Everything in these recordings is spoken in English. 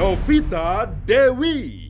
Novita Dewi.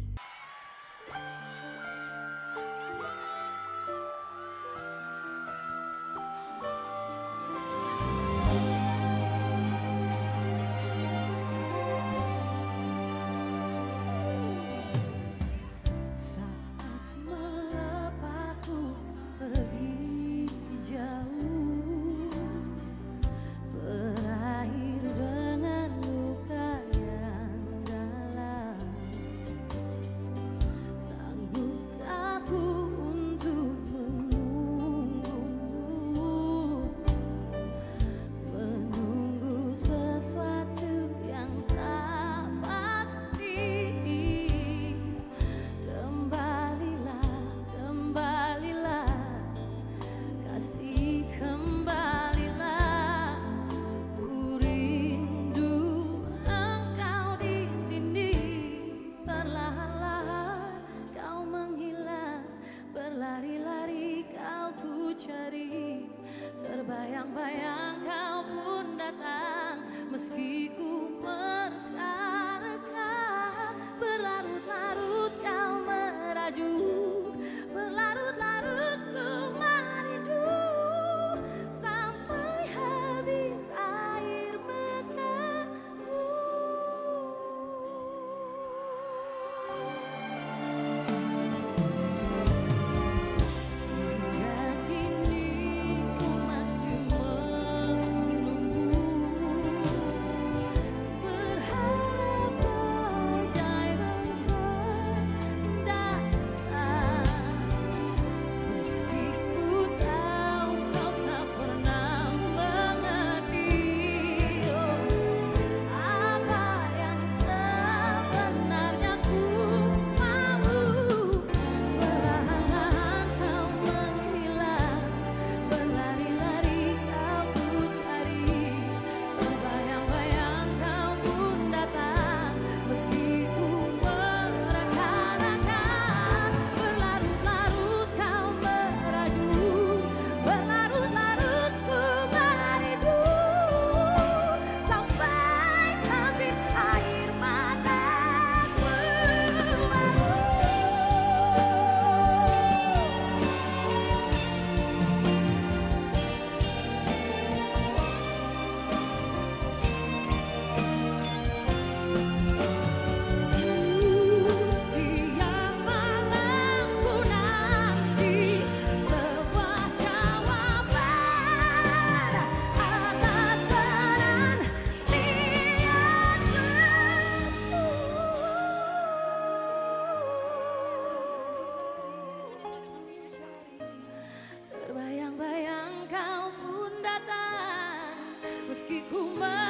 Terbayang-bayang kau pun